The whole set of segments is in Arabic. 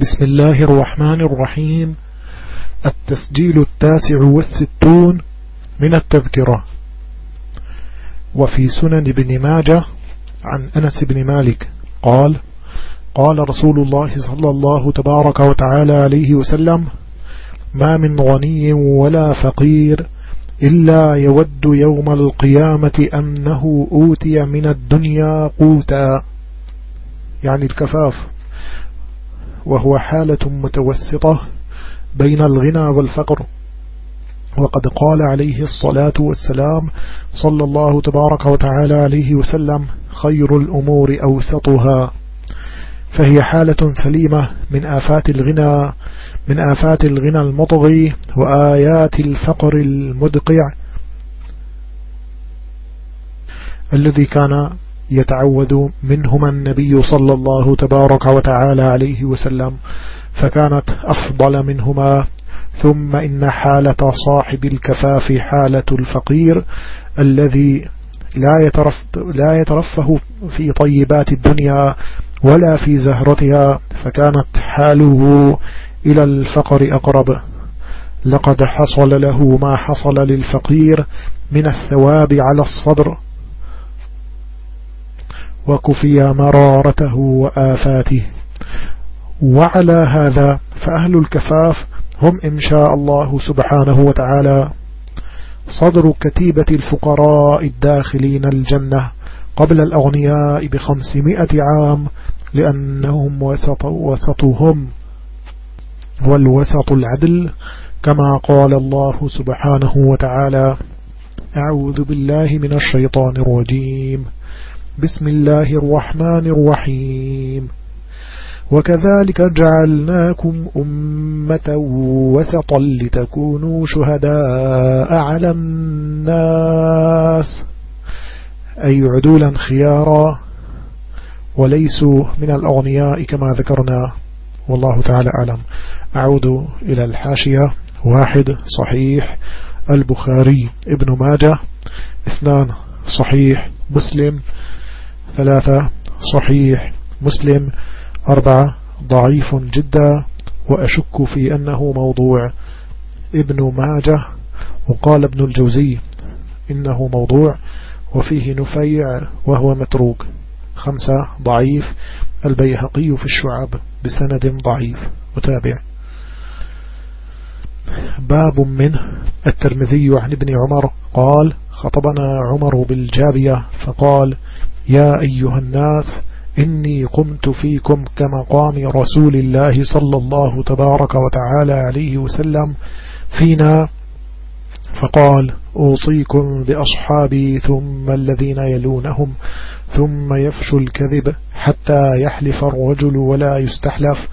بسم الله الرحمن الرحيم. التسجيل التاسع والستون من التذكرة. وفي سنن ابن ماجه عن أنس بن مالك قال قال رسول الله صلى الله تبارك وتعالى عليه وسلم ما من غني ولا فقير إلا يود يوم القيامة أنه أوتي من الدنيا قوتا. يعني الكفاف. وهو حالة متوسطة بين الغنى والفقر. وقد قال عليه الصلاة والسلام صلى الله تبارك وتعالى عليه وسلم خير الأمور أوسطها. فهي حالة سليمة من آفات الغنى من آفات الغنى المطغي وآيات الفقر المدقع. الذي كان يتعوذ منهما النبي صلى الله تبارك وتعالى عليه وسلم فكانت أفضل منهما. ثم إن حالة صاحب الكفاف حالة الفقير الذي لا, يترف لا يترفه في طيبات الدنيا ولا في زهرتها فكانت حاله إلى الفقر أقرب. لقد حصل له ما حصل للفقير من الثواب على الصبر وكفي مرارته وآفاته. وعلى هذا فأهل الكفاف هم إن شاء الله سبحانه وتعالى صدر كتيبة الفقراء الداخلين الجنة قبل الأغنياء بخمسمائة عام لأنهم وسط وسطهم والوسط العدل كما قال الله سبحانه وتعالى أعوذ بالله من الشيطان الرجيم. بسم الله الرحمن الرحيم. وكذلك جعلناكم أمة وسطا لتكونوا شهداء على الناس. أي عدولا خيارا وليسوا من الأغنياء كما ذكرنا. والله تعالى أعلم. أعود إلى الحاشية. واحد صحيح. البخاري ابن ماجه. اثنان صحيح. مسلم. ثلاثة صحيح مسلم أربعة ضعيف جدا وأشك في أنه موضوع. ابن ماجه وقال ابن الجوزي إنه موضوع وفيه نفيع وهو متروك. خمسة ضعيف البيهقي في الشعب بسند ضعيف. متابع. باب منه الترمذي عن ابن عمر قال خطبنا عمر بالجابية فقال يا أيها الناس إني قمت فيكم كمقام رسول الله صلى الله تبارك وتعالى عليه وسلم فينا. فقال أوصيكم بأصحابي ثم الذين يلونهم ثم يفشو الكذب حتى يحلف الرجل ولا يستحلف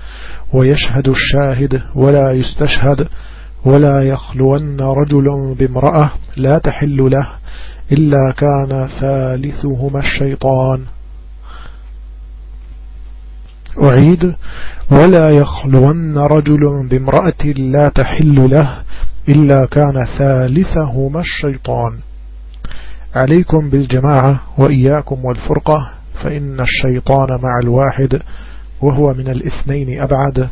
ويشهد الشاهد ولا يستشهد ولا يخلون رجل بامرأة لا تحل له. إلا كان ثالثهما الشيطان. أعيد. ولا يخلون رجل بامرأة لا تحل له إلا كان ثالثهما الشيطان. عليكم بالجماعة وإياكم والفرقة فإن الشيطان مع الواحد وهو من الاثنين أبعد.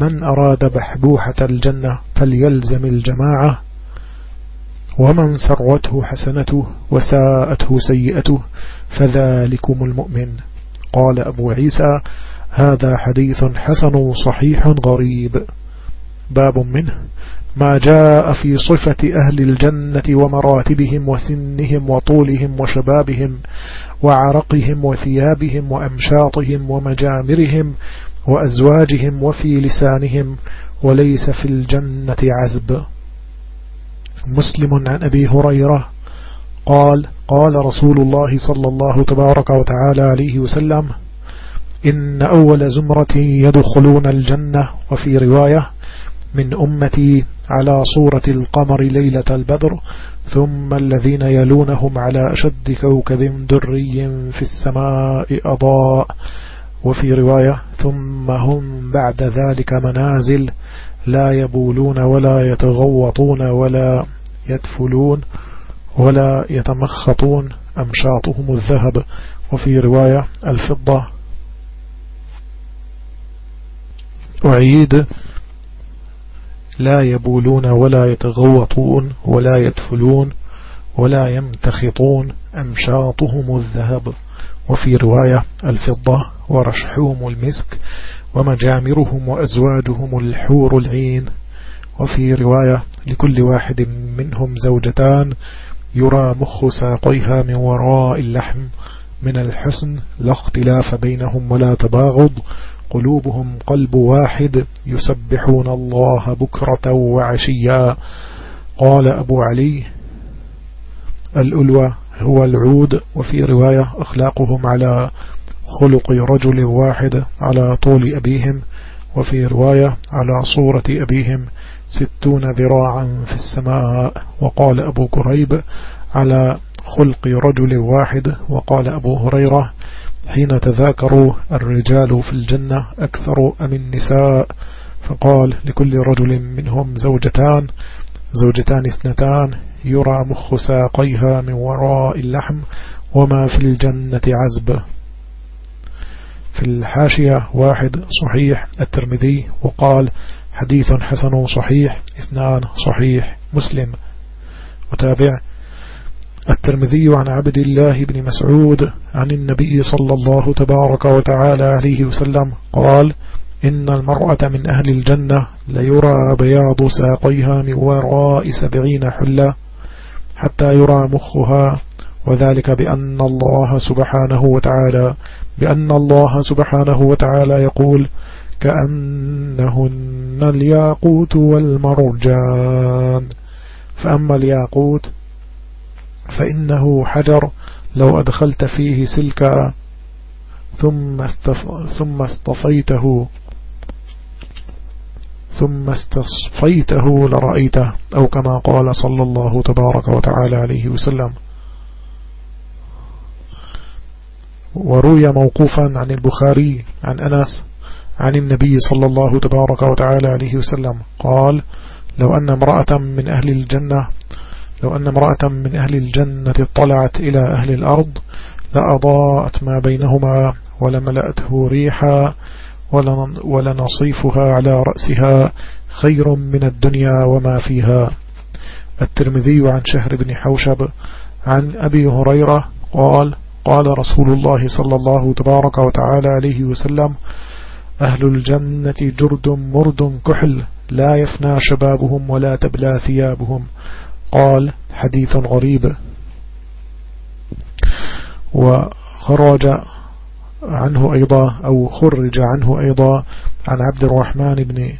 من أراد بحبوحة الجنة فليلزم الجماعة. ومن سروته حسنته وساءته سيئته فذلكم المؤمن. قال أبو عيسى هذا حديث حسن صحيح غريب. باب منه ما جاء في صفة أهل الجنة ومراتبهم وسنهم وطولهم وشبابهم وعرقهم وثيابهم وأمشاطهم ومجامرهم وأزواجهم وفي لسانهم وليس في الجنة عزب. مسلم عن أبي هريرة قال قال رسول الله صلى الله تبارك وتعالى عليه وسلم إن أول زمرة يدخلون الجنة وفي رواية من أمتي على صورة القمر ليلة البدر ثم الذين يلونهم على أشد كوكب دري في السماء أضاء. وفي رواية ثم هم بعد ذلك منازل لا يبولون ولا يتغوطون ولا يدفلون ولا يتمخطون أمشاطهم الذهب. وفي رواية الفضة. أعيد. لا يبولون ولا يتغوطون ولا يدفلون ولا يمتخطون أمشاطهم الذهب. وفي رواية الفضة. ورشحهم المسك. ومجامرهم وأزواجهم الحور العين. وفي رواية لكل واحد منهم زوجتان يرى مخ ساقيها من وراء اللحم من الحسن لا اختلاف بينهم ولا تباغض. قلوبهم قلب واحد يسبحون الله بكرة وعشيا. قال أبو علي الألوى هو العود. وفي رواية أخلاقهم على خلق رجل واحد على طول أبيهم وفي رواية على صورة أبيهم ستون ذراعا في السماء وقال أبو كريب على خلق رجل واحد وقال أبو هريرة حين تذاكروا الرجال في الجنة أكثر أم النساء؟ فقال لكل رجل منهم زوجتان زوجتان اثنتان يرى مخ ساقيها من وراء اللحم وما في الجنة عزب. في الحاشية واحد صحيح الترمذي وقال حديث حسن صحيح اثنان صحيح مسلم. وتابع الترمذي عن عبد الله بن مسعود عن النبي صلى الله تبارك وتعالى عليه وسلم قال إن المرأة من أهل الجنة ليرى بياض ساقيها من وراء سبعين حلة حتى يرى مخها وذلك بأن الله سبحانه وتعالى بأن الله سبحانه وتعالى يقول كأنهن الياقوت والمرجان. فأما الياقوت فإنه حجر لو أدخلت فيه سلكا ثم, استف ثم اصطفيته ثم استصفيته لرأيته أو كما قال صلى الله تبارك وتعالى عليه وسلم. وروي موقوفا عن البخاري عن أنس عن النبي صلى الله تبارك وتعالى عليه وسلم. قال لو أن امرأة من أهل الجنة لو أن امرأة من أهل الجنة اطلعت إلى أهل الأرض لأضاءت ما بينهما ولملأته ريحا ولنصيفها على رأسها خير من الدنيا وما فيها. الترمذي عن شهر بن حوشب عن أبي هريرة قال قال رسول الله صلى الله تبارك وتعالى عليه وسلم أهل الجنة جرد مرد كحل لا يفنى شبابهم ولا تبلى ثيابهم. قال حديث غريب. وخرج عنه أيضا أو خرج عنه أيضا عن عبد الرحمن بن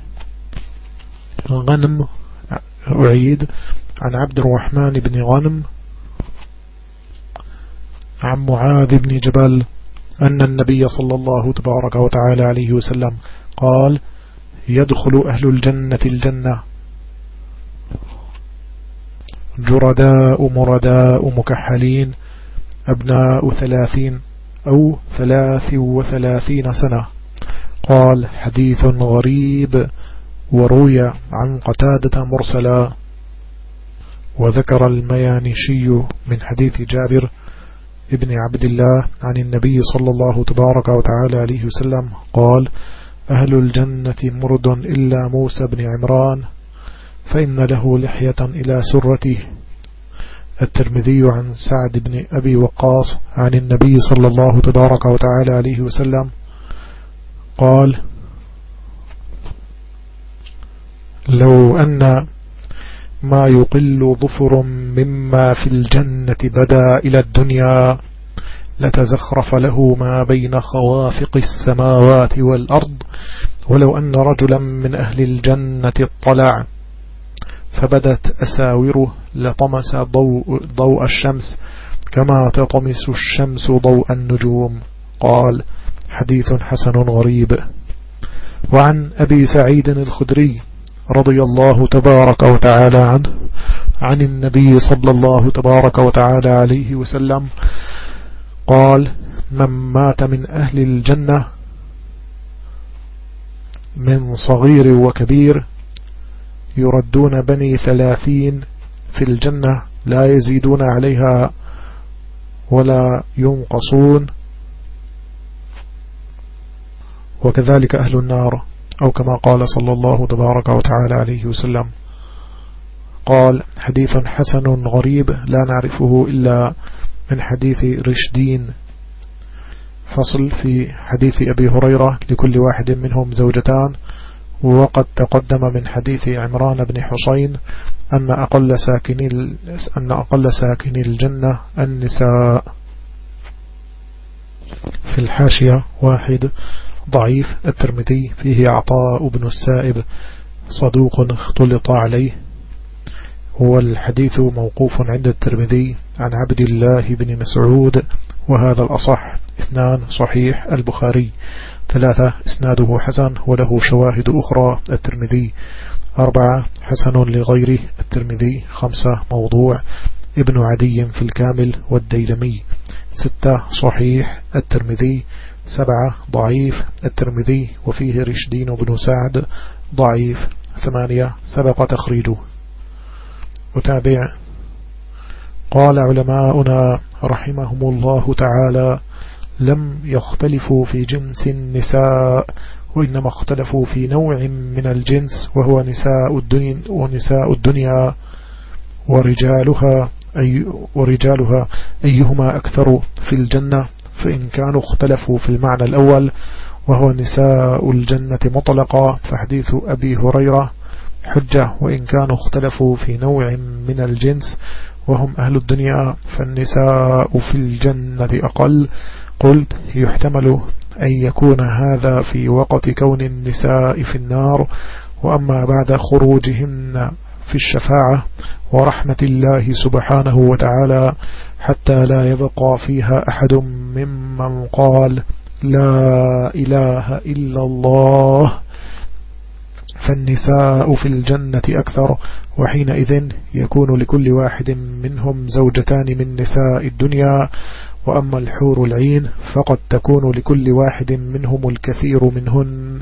غنم أعيد عن عبد الرحمن بن غنم عن معاذ بن جبل أن النبي صلى الله تبارك وتعالى عليه وسلم قال يدخل أهل الجنة الجنة. جرداء مرداء مكحلين أبناء ثلاثين أو ثلاث وثلاثين سنة. قال حديث غريب وروي عن قتادة مرسلا. وذكر الميانشي من حديث جابر ابن عبد الله عن النبي صلى الله تبارك وتعالى عليه وسلم قال أهل الجنة مرد إلا موسى بن عمران فإن له لحية إلى سرته. الترمذي عن سعد بن أبي وقاص عن النبي صلى الله تبارك وتعالى عليه وسلم قال لو أن ما يقل ظفر مما في الجنة بدا إلى الدنيا لتزخرف له ما بين خوافق السماوات والأرض ولو أن رجلا من أهل الجنة اطلع فبدت أساوره لطمس ضوء, ضوء الشمس كما تطمس الشمس ضوء النجوم. قال حديث حسن غريب. وعن أبي سعيد الخدري رضي الله تبارك وتعالى عنه عن النبي صلى الله تبارك وتعالى عليه وسلم قال من مات من أهل الجنة من صغير وكبير يردون بني ثلاثين في الجنة لا يزيدون عليها ولا ينقصون وكذلك أهل النار. أو كما قال صلى الله تبارك وتعالى عليه وسلم. قال حديث حسن غريب لا نعرفه إلا من حديث رشدين. فصل في حديث أبي هريرة لكل واحد منهم زوجتان. وقد تقدم من حديث عمران بن حسين أن أقل ساكني أن أقل ساكني الجنة النساء. في الحاشية واحد. ضعيف. الترمذي فيه عطاء بن السائب صدوق اختلط عليه. هو الحديث موقوف عند الترمذي عن عبد الله بن مسعود وهذا الأصح. اثنان صحيح. البخاري ثلاثة إسناده حسن وله شواهد أخرى. الترمذي أربعة حسن لغيره. الترمذي خمسة موضوع. ابن عدي في الكامل والديلمي ستة صحيح. الترمذي سبعة ضعيف الترمذي وفيه رشدين بن سعد ضعيف ثمانية سبق تخريجه. وتابع قال علماؤنا رحمهم الله تعالى لم يختلفوا في جنس النساء وإنما اختلفوا في نوع من الجنس وهو نساء الدنيا ونساء الدنيا ورجالها أي ورجالها أيهما أكثر في الجنة؟ فإن كانوا اختلفوا في المعنى الأول وهو نساء الجنة مطلقا فحديث أبي هريرة حجة وإن كانوا اختلفوا في نوع من الجنس وهم أهل الدنيا فالنساء في الجنة أقل. قلت يحتمل أن يكون هذا في وقت كون النساء في النار وأما بعد خروجهن في الشفاعة ورحمة الله سبحانه وتعالى حتى لا يبقى فيها أحد ممن قال لا إله إلا الله. فالنساء في الجنة أكثر وحينئذ يكون لكل واحد منهم زوجتان من نساء الدنيا. وأما الحور العين فقد تكون لكل واحد منهم الكثير منهن.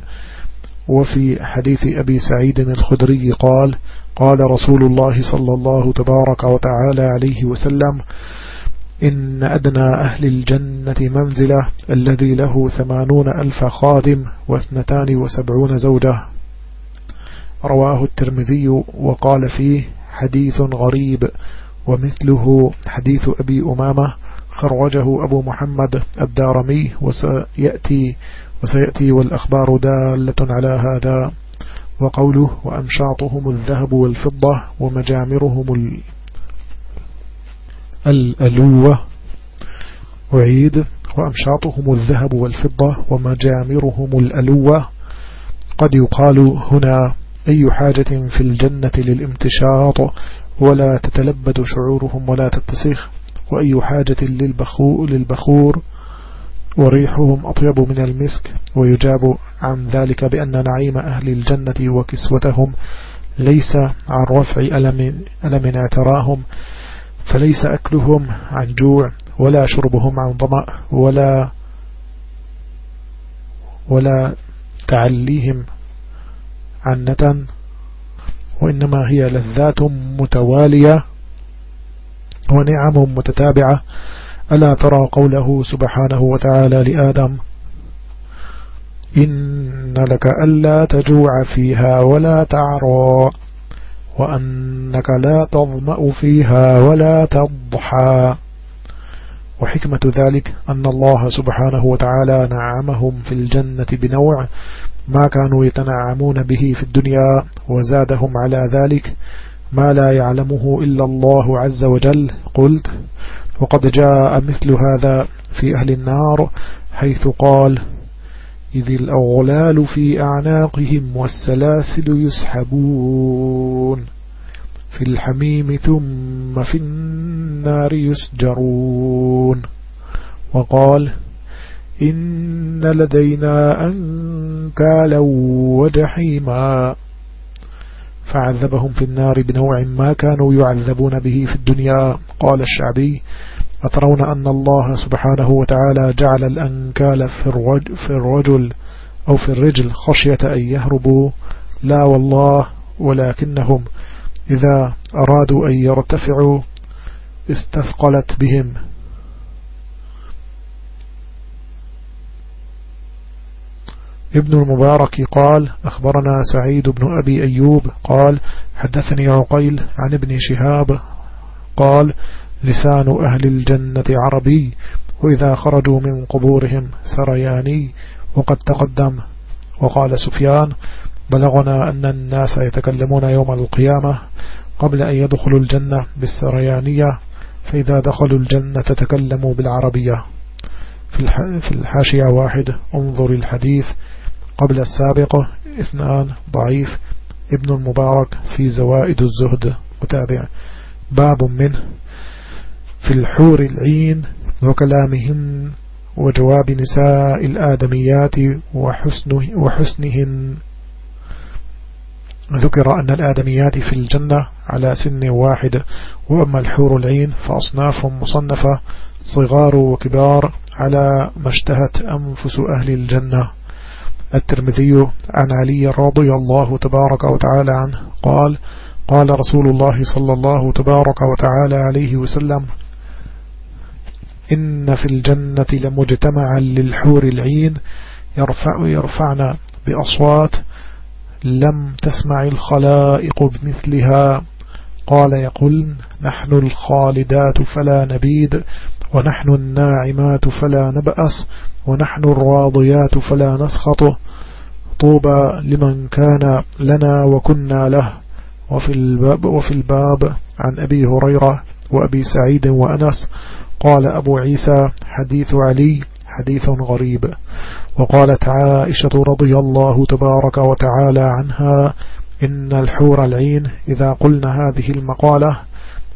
وفي حديث أبي سعيد الخدري قال قال رسول الله صلى الله تبارك وتعالى عليه وسلم إن أدنى أهل الجنة منزلة الذي له ثمانون ألف خادم واثنتان وسبعون زوجة. رواه الترمذي وقال فيه حديث غريب ومثله حديث أبي أمامة خرجه أبو محمد الدارمي وسيأتي, وسيأتي والأخبار دالة على هذا. وقوله وأمشاطهم الذهب والفضة ومجامرهم الألوة أعيد وأمشاطهم الذهب والفضة ومجامرهم الألوة. قد يقال هنا أي حاجة في الجنة للامتشاط ولا تتلبد شعورهم ولا تتسخ وأي حاجة للبخور, للبخور. وريحهم أطيب من المسك ويجاب عن ذلك بأن نعيم أهل الجنة وكسوتهم ليس عن رفع ألم, ألم اعتراهم فليس أكلهم عن جوع ولا شربهم عن ضمأ ولا ولا تعليهم عن نتن وإنما هي لذات متوالية ونعم متتابعة. ألا ترى قوله سبحانه وتعالى لآدم إن لك ألا تجوع فيها ولا تعرى. وأنك لا تظمأ فيها ولا تضحى. وحكمة ذلك أن الله سبحانه وتعالى نعمهم في الجنة بنوع ما كانوا يتنعمون به في الدنيا وزادهم على ذلك ما لا يعلمه إلا الله عز وجل. قلت وقد جاء مثل هذا في أهل النار حيث قال إذ الأغلال في أعناقهم والسلاسل يسحبون في الحميم ثم في النار يسجرون. وقال إن لدينا أنكالا وجحيما. فعذبهم في النار بنوع ما كانوا يعذبون به في الدنيا. قال الشعبي أترون أن الله سبحانه وتعالى جعل الأنكال في الرجل أو في الرجل خشية أن يهربوا. لا والله ولكنهم إذا أرادوا أن يرتفعوا استثقلت بهم. ابن المبارك قال أخبرنا سعيد بن أبي أيوب قال حدثني عقيل عن ابن شهاب قال لسان أهل الجنة عربي وإذا خرجوا من قبورهم سرياني وقد تقدم. وقال سفيان بلغنا أن الناس يتكلمون يوم القيامة قبل أن يدخلوا الجنة بالسريانية فإذا دخلوا الجنة تكلموا بالعربية. في الحاشية واحد انظر الحديث قبل السابقة اثنان ضعيف. ابن المبارك في زوائد الزهد. متابع. باب منه. في الحور العين وكلامهن وجواب نساء الآدميات وحسنه وحسنهن. ذكر أن الآدميات في الجنة على سن واحد وأما الحور العين فأصناف مصنفة صغار وكبار على ما اشتهت أنفس أهل الجنة. الترمذي عن علي رضي الله تبارك وتعالى عنه قال قال رسول الله صلى الله تبارك وتعالى عليه وسلم إن في الجنة لمجتمعا للحور العين يرفع يرفعن بأصوات لم تسمع الخلائق بمثلها. قال يقول نحن الخالدات فلا نبيد ونحن الناعمات فلا نبأس ونحن الراضيات فلا نسخط. طوبى لمن كان لنا وكنا له. وفي الباب, وفي الباب عن أبي هريرة وأبي سعيد وأنس. قال أبو عيسى حديث علي حديث غريب. وقالت عائشة رضي الله تبارك وتعالى عنها إن الحور العين إذا قلنا هذه المقالة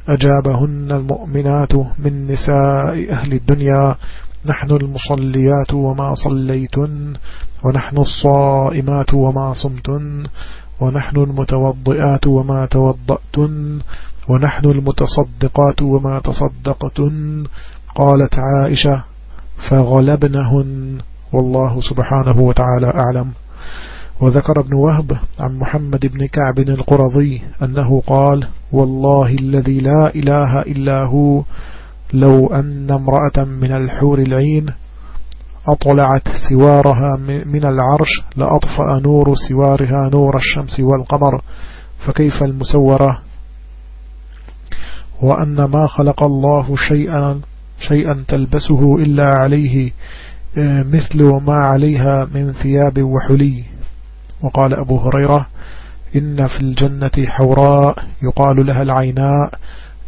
أجابهن المؤمنات من نساء أهل الدنيا نحن المصليات وما صليتن ونحن الصائمات وما صمتن ونحن المتوضئات وما توضأتن ونحن المتصدقات وما تصدقتن؟ قالت عائشة فغلبنهن. والله سبحانه وتعالى أعلم. وذكر ابن وهب عن محمد بن كعب القرظي أنه قال والله الذي لا إله إلا هو لو أن امرأة من الحور العين أطلعت سوارها من العرش لأطفأ نور سوارها نور الشمس والقمر فكيف المسورة؟ وأن ما خلق الله شيئا شيئا تلبسه إلا عليه آه، مثل ما عليها من ثياب وحلي. وقال أبو هريرة إن في الجنة حوراء يقال لها العيناء.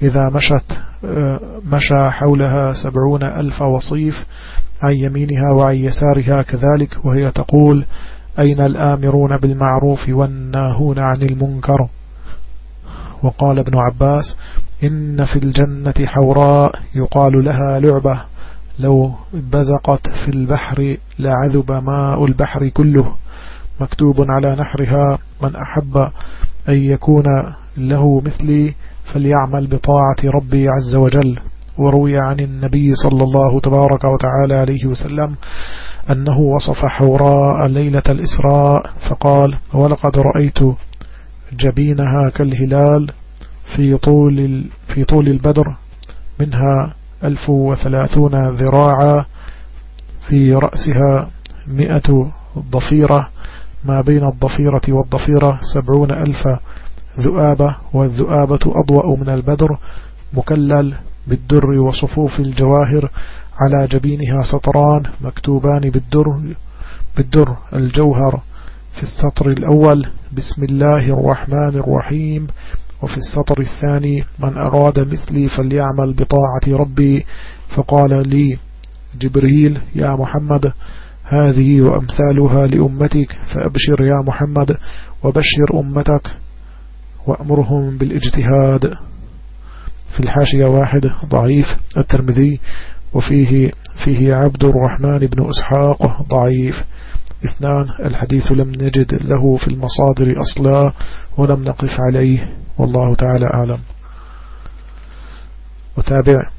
إذا مشت آه، مشى حولها سبعون ألف وصيف عن يمينها وعن يسارها كذلك. وهي تقول أين الآمرون بالمعروف والناهون عن المنكر؟ وقال ابن عباس إن في الجنة حوراء يقال لها لعبة. لو بزقت في البحر لعذب ماء البحر كله. مكتوب على نحرها من أحب أن يكون له مثلي فليعمل بطاعة ربي عز وجل وروي عن النبي صلى الله تبارك وتعالى عليه وسلم أنه وصف حوراء ليلة الإسراء فقال ولقد رأيت جبينها كالهلال في طول في طول البدر منها ألف وثلاثون ذراعا في رأسها مئة ضفيرة. ما بين الضفيرة والضفيرة سبعون ألف ذؤابة والذؤابة أضوأ من البدر مكلل بالدر وصفوف الجواهر. على جبينها سطران مكتوبان بالدر بالدر الجوهر. في السطر الأول بسم الله الرحمن الرحيم. وفي السطر الثاني من أراد مثلي فليعمل بطاعة ربي. فقال لي جبريل يا محمد هذه وأمثالها لأمتك فأبشر يا محمد وبشر أمتك وأمرهم بالإجتهاد. في الحاشية واحد ضعيف الترمذي وفيه فيه عبد الرحمن بن أسحاق ضعيف. اثنان الحديث لم نجد له في المصادر أصلا ولم نقف عليه والله تعالى أعلم. وتابع.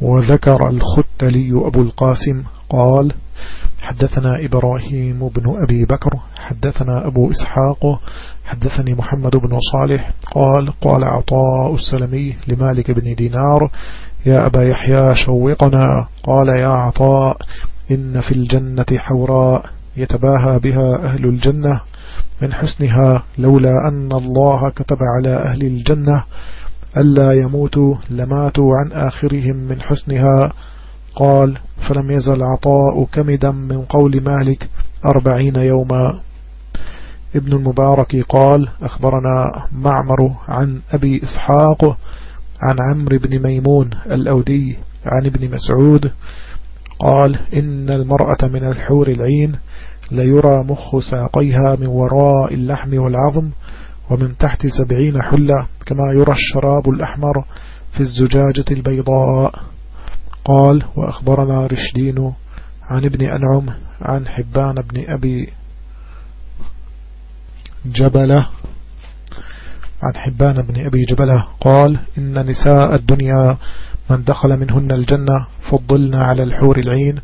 وذكر الختلي أبو القاسم قال حدثنا إبراهيم بن أبي بكر حدثنا أبو إسحاق حدثني محمد بن صالح قال قال عطاء السلمي لمالك بن دينار يا أبا يحيى شوقنا. قال يا عطاء إن في الجنة حوراء يتباهى بها أهل الجنة. من حسنها لولا أن الله كتب على أهل الجنة. ألا يموتوا لماتوا عن آخرهم من حسنها. قال فلم يزل عطاء كمدا من قول مالك أربعين يوما. ابن المبارك قال أخبرنا معمر عن أبي إسحاق عن عمرو بن ميمون الأودي عن ابن مسعود قال إن المرأة من الحور العين ليرى مخ ساقيها من وراء اللحم والعظم ومن تحت سبعين حلة كما يرى الشراب الأحمر في الزجاجة البيضاء. قال وأخبرنا رشدين عن ابن أنعم عن حبان بن أبي جبلة عن حبان بن أبي جبلة قال إن نساء الدنيا من دخل منهن الجنة فضلنا على الحور العين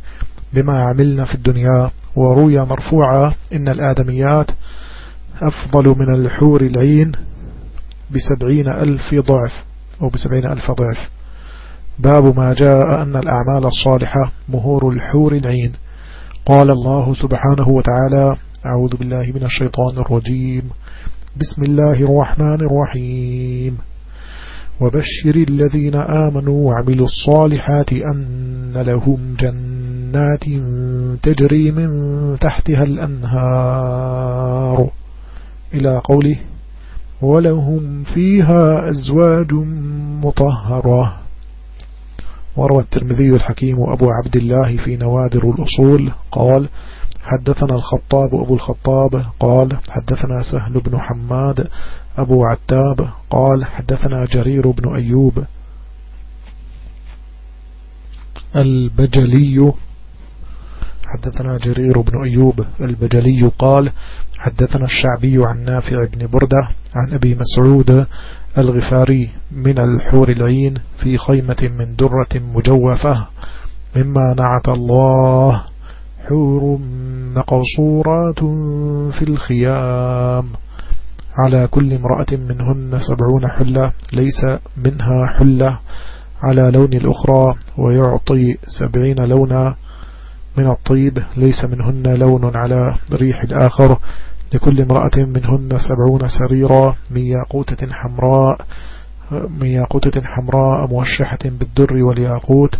بما عملنا في الدنيا. وروي مرفوعا إن الآدميات أفضل من الحور العين بسبعين ألف ضعف أو بسبعين ألف ضعف. باب ما جاء أن الأعمال الصالحة مهور الحور العين. قال الله سبحانه وتعالى أعوذ بالله من الشيطان الرجيم. بسم الله الرحمن الرحيم. وبشر الذين آمنوا وعملوا الصالحات أن لهم جنات تجري من تحتها الأنهار. إلى قوله ولهم فيها أزواج مطهرة. وروى الترمذي الحكيم أبو عبد الله في نوادر الأصول قال حدثنا الخطاب أبو الخطاب قال حدثنا سهل بن حماد أبو عتاب قال حدثنا جرير بن أيوب. البجلي حدثنا جرير بن أيوب. البجلي قال حدثنا الشعبي عن نافع بن بردة عن أبي مسعود الغفاري من الحور العين في خيمة من درة مجوفة مما نعت الله حور مقصورات في الخيام. على كل امرأة منهن سبعون حلة ليس منها حلة. على لون الأخرى ويعطي سبعين لونا من الطيب ليس منهن لون على ريح الآخر. لكل امرأة منهن سبعون سريرا من ياقوتة حمراء. من ياقوتة حمراء موشحة بالدر والياقوت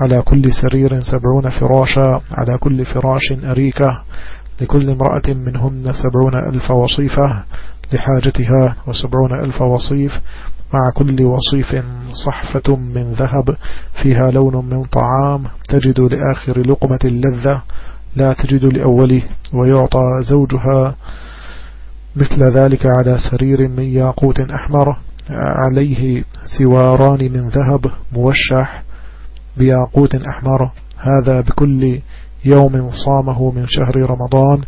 على كل سرير سبعون فراشا على كل فراش أريكة لكل امرأة منهن سبعون ألف وصيفة لحاجتها وسبعون ألف وصيف مع كل وصيف صحفة من ذهب فيها لون من طعام تجد لآخر لقمة اللذة لا تجد لأوله ويعطى زوجها مثل ذلك على سرير من ياقوت أحمر. عليه سواران من ذهب موشح بياقوت أحمر. هذا بكل يوم صامه من شهر رمضان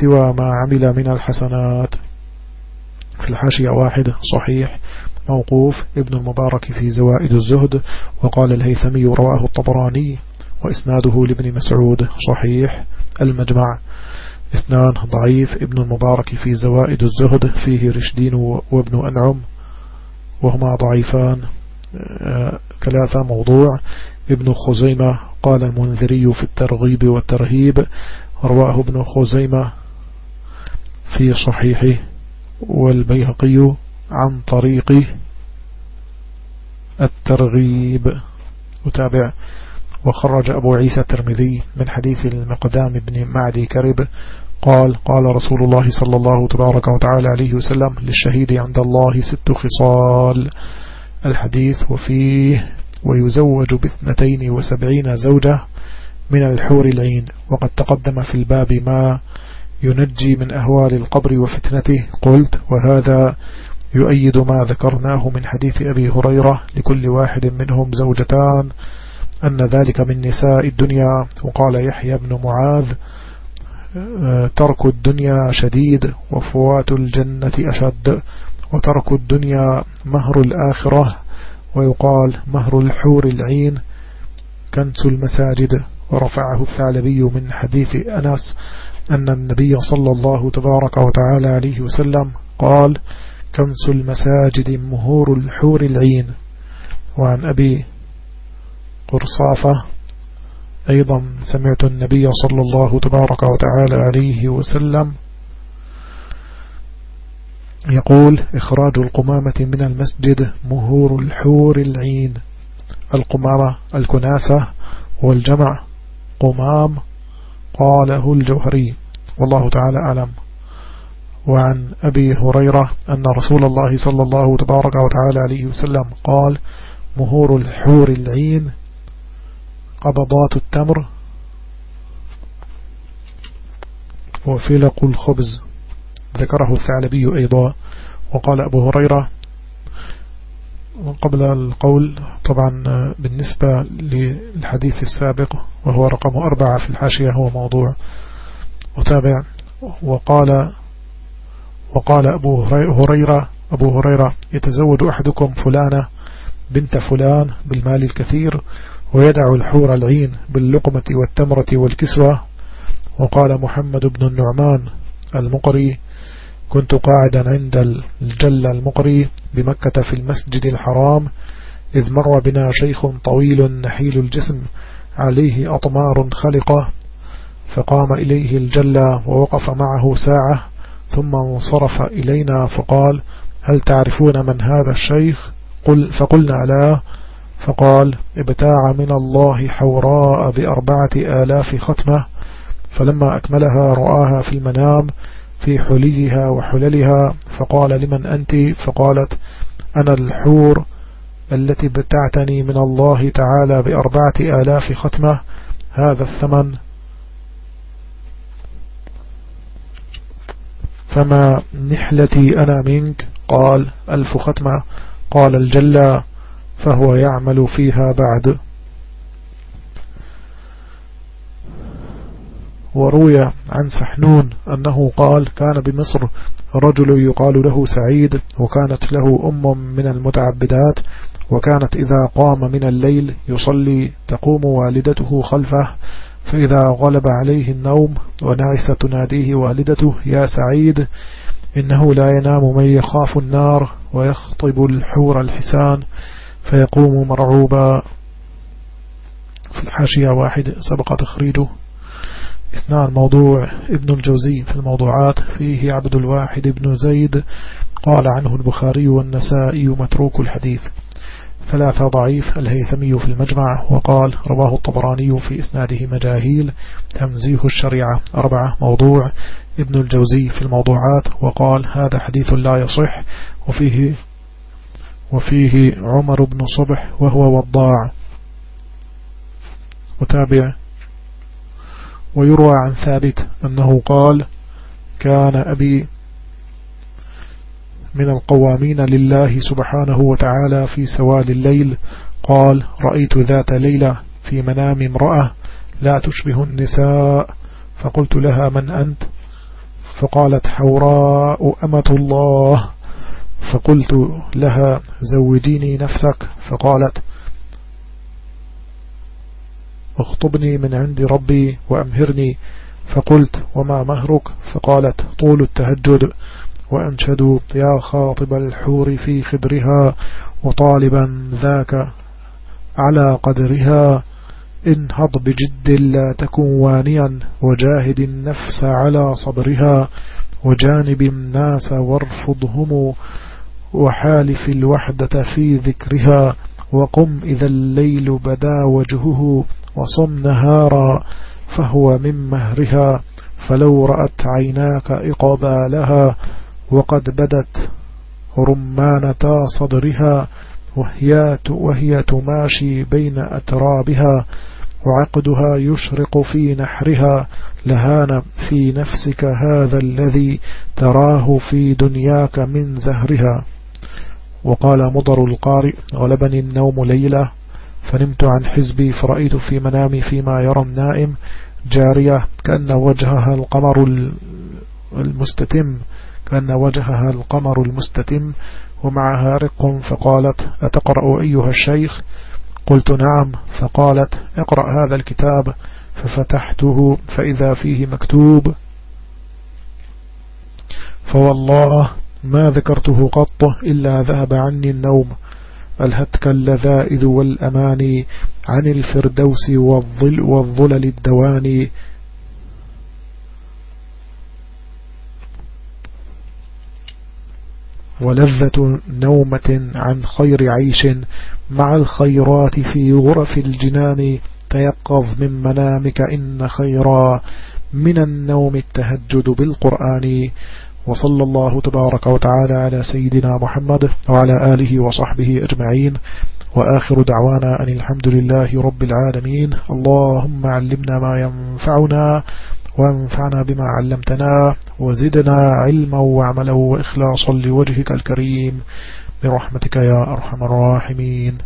سوى ما عمل من الحسنات. في الحاشية واحد صحيح موقوف ابن المبارك في زوائد الزهد وقال الهيثمي رواه الطبراني وإسناده لابن مسعود صحيح. المجمع اثنان ضعيف ابن المبارك في زوائد الزهد فيه رشدين وابن أنعم. وهما ضعيفان. آه، ثلاثة موضوع. ابن خزيمة قال المنذري في الترغيب والترهيب. رواه ابن خزيمة في صحيحه والبيهقي عن طريق الترغيب. وتابع. وخرج أبو عيسى الترمذي من حديث المقدام بن معدي كرب قال قال رسول الله صلى الله تبارك وتعالى عليه وسلم للشهيد عند الله ست خصال. الحديث وفيه ويزوج باثنتين وسبعين زوجة من الحور العين. وقد تقدم في الباب ما ينجي من أهوال القبر وفتنته. قلت وهذا يؤيد ما ذكرناه من حديث أبي هريرة لكل واحد منهم زوجتان أن ذلك من نساء الدنيا. وقال يحيى بن معاذ ترك الدنيا شديد وفوات الجنة أشد وترك الدنيا مهر الآخرة ويقال مهر الحور العين كنس المساجد. ورفعه الثعلبي من حديث أنس أن النبي صلى الله تبارك وتعالى عليه وسلم قال كنس المساجد مهور الحور العين. وعن أبي قرصافة أيضا سمعت النبي صلى الله تبارك وتعالى عليه وسلم يقول إخراج القمامة من المسجد مهور الحور العين. القمامة الكناسة والجمع. قمام قاله الجوهري. والله تعالى أعلم. وعن أبي هريرة أن رسول الله صلى الله تبارك وتعالى عليه وسلم قال مهور الحور العين قبضات التمر وفلق الخبز. ذكره الثعلبي أيضا. وقال أبو هريرة قبل القول طبعا بالنسبة للحديث السابق وهو رقم أربعة في الحاشية هو موضوع متابع. وقال وقال أبو هريرة أبو هريرة يتزوج أحدكم فلانة بنت فلان بالمال الكثير ويدع الحور العين باللقمة والتمرة والكسوة. وقال محمد بن النعمان المقري كنت قاعدا عند الجل المقري بمكة في المسجد الحرام إذ مر بنا شيخ طويل نحيل الجسم عليه أطمار خلقة فقام إليه الجل ووقف معه ساعة ثم انصرف إلينا فقال هل تعرفون من هذا الشيخ؟ قل فقلنا لا. فقال ابتاع من الله حوراء بأربعة آلاف ختمة. فلما أكملها رآها في المنام في حليها وحللها. فقال لمن أنت؟ فقالت أنا الحور التي بتعتني من الله تعالى بأربعة آلاف ختمة. هذا الثمن. فما نحلتي أنا منك؟ قال ألف ختمة. قال الجلى فهو يعمل فيها بعد. وروي عن سحنون أنه قال كان بمصر رجل يقال له سعيد وكانت له أم من المتعبدات وكانت إذا قام من الليل يصلي تقوم والدته خلفه فإذا غلب عليه النوم ونعس تناديه والدته يا سعيد إنه لا ينام من يخاف النار ويخطب الحور الحسان فيقوم مرعوبا في الحاشية واحد سبق تخريجه. اثنان موضوع ابن الجوزي في الموضوعات فيه عبد الواحد بن زيد قال عنه البخاري والنسائي متروك الحديث. ثلاثة ضعيف الهيثمي في المجمع وقال رواه الطبراني في إسناده مجاهيل تمزيه الشريعة. أربعة موضوع ابن الجوزي في الموضوعات وقال هذا حديث لا يصح وفيه وفيه عمر بن صبح وهو وضاع متابع ويروى عن ثابت أنه قال كان أبي من القوامين لله سبحانه وتعالى في سواد الليل قال رأيت ذات ليلة في منام امرأة لا تشبه النساء فقلت لها من أنت فقالت حوراء أمة الله فقلت لها زوجيني نفسك فقالت اخطبني من عند ربي وأمهرني. فقلت وما مهرك؟ فقالت طول التهجد وأنشدوا يا خاطب الحور في خدرها وطالبا ذاك على قدرها. انهض بجد لا تكن وانيا وجاهد النفس على صبرها. وجانب الناس وارفضهم وحالف الوحدة في ذكرها وقم إذا الليل بدا وجهه وصم نهارا فهو من مهرها فلو رأت عيناك إقبالها وقد بدت رمانة صدرها وهي, وهي تماشي بين أترابها وعقدها يشرق في نحرها لهان في نفسك هذا الذي تراه في دنياك من زهرها. وقال مضر القارئ غلبني النوم ليلة فنمت عن حزبي فرأيت في منامي فيما يرى النائم جارية كأن وجهها القمر المستتم كأن وجهها القمر المستتم ومعها رق فقالت أتقرأ أيها الشيخ؟ قلت نعم فقالت اقرأ هذا الكتاب ففتحته فإذا فيه مكتوب. فوالله ما ذكرته قط إلا ذهب عني النوم ألهتك اللذائذ والأماني عن الفردوس والظل والظلل الدواني. ولذة نومة عن خير عيش مع الخيرات في غرف الجنان. تيقظ من منامك إن خيرا من النوم. التهجد بالقرآن. وصلى الله تبارك وتعالى على سيدنا محمد وعلى آله وصحبه أجمعين. وآخر دعوانا أن الحمد لله رب العالمين. اللهم علمنا ما ينفعنا وانفعنا بما علمتنا وزدنا علما وعملا وإخلاصا لوجهك الكريم برحمتك يا أرحم الراحمين.